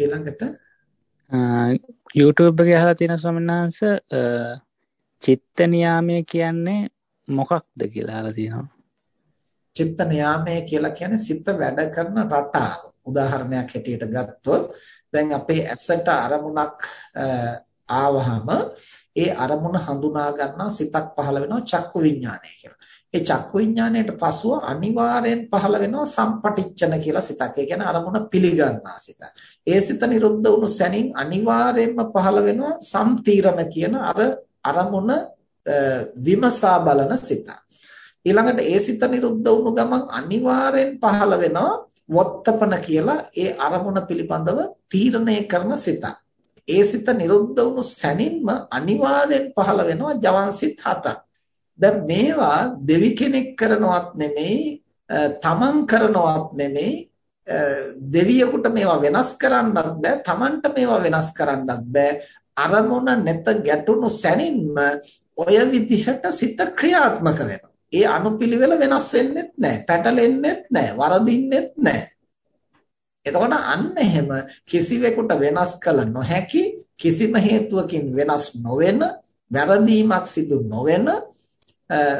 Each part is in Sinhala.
ඊළඟට YouTube එකේ අහලා තියෙන ස්වාමීන් චිත්ත නියාමය කියන්නේ මොකක්ද කියලා අහලා තියෙනවා. චිත්ත නියාමය කියලා කියන්නේ සිත වැඩ කරන රටාව. උදාහරණයක් හැටියට ගත්තොත් දැන් අපේ ඇසට අරමුණක් ආවහම ඒ අරමුණ හඳුනා ගන්නා සිතක් පහළ වෙනවා චක්කු විඥානය කියලා. ඒ චක්කු විඥාණයට පසුව අනිවාර්යෙන් පහළ වෙනවා සම්පටිච්ඡන කියලා සිතක්. ඒ කියන්නේ අරමුණ පිළිගන්නා සිත. ඒ සිත නිරුද්ධ වුණු සැනින් අනිවාර්යෙන්ම පහළ වෙනවා සම්තීරණ කියන අර අරමුණ විමසා බලන සිත. ඊළඟට ඒ සිත නිරුද්ධ වුණු ගමන් අනිවාර්යෙන් පහළ වෙනවා වොත්තපන කියලා ඒ අරමුණ පිළිබඳව තීරණය කරන සිතක්. ඒ සිත නිරුද්ධ වුණු සැනින්ම අනිවාර්යෙන් පහළ වෙනවා ජවන්සිත හතක්. දැන් මේවා දෙවි කෙනෙක් කරනවත් නෙමෙයි තමන් කරනවත් නෙමෙයි දෙවියෙකුට මේවා වෙනස් කරන්නත් බෑ තමන්ට මේවා වෙනස් කරන්නත් බෑ. අරමුණ නැත ගැටුණු සැනින්ම ඔය විදිහට සිත ක්‍රියාත්මක වෙනවා. ඒ අනුපිළිවෙල වෙනස් වෙන්නෙත් නැහැ පැටලෙන්නෙත් නැහැ වරදින්නෙත් නැහැ එතකොට අන්න එහෙම කිසිවෙකුට වෙනස් කළ නොහැකි කිසිම හේතුවකින් වෙනස් නොවන වැරදීමක් සිදු නොවන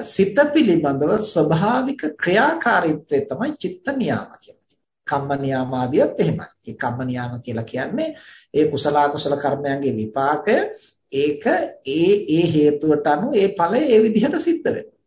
සිත පිළිබඳව ස්වභාවික ක්‍රියාකාරීත්වය තමයි චිත්ත නියාම කියන්නේ. කම්ම නියාම ආදියත් එහෙමයි. මේ කම්ම නියාම කියලා කියන්නේ ඒ කුසල කුසල කර්මයන්ගේ විපාකය ඒක ඒ ඒ හේතුවට අනුව ඒ ඵලය ඒ විදිහට සිද්ධ වෙනවා.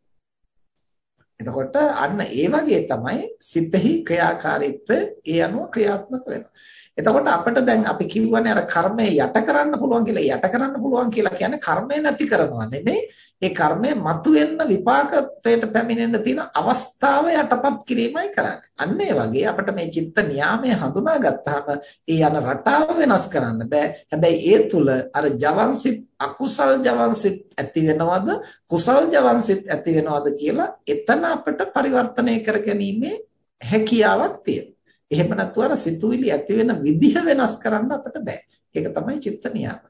එතකොට අන්න ඒ වගේ තමයි සිතෙහි ක්‍රියාකාරීත්වය ඒ අනුව ක්‍රියාත්මක වෙනවා. එතකොට අපිට දැන් අපි කියවනේ අර කර්මය යට කරන්න පුළුවන් කියලා යට කරන්න පුළුවන් කියලා කියන්නේ කර්මය නැති කරනවා නෙමෙයි ඒ කර්මය මතුවෙන්න විපාකත්වයට පැමිණෙන්න තියෙන අවස්ථාව යටපත් කිරීමයි කරන්නේ. අන්න ඒ වගේ අපිට මේ චිත්ත නියාමය හඳුනා ගත්තාම ඒ යන රටාව වෙනස් කරන්න බෑ. හැබැයි ඒ තුල අර ජවන්සිත අකුසල් ජවන්සිත ඇති වෙනවද කුසල් ජවන්සිත ඇති වෙනවද කියලා එතන අපිට පරිවර්තනය කරගැනීමේ හැකියාවක් තියෙනවා. එහෙම නැත්නම් අර සිතුවිලි ඇති වෙන විදිහ වෙනස් කරන්න අපිට බෑ. ඒක තමයි චිත්ත නියාම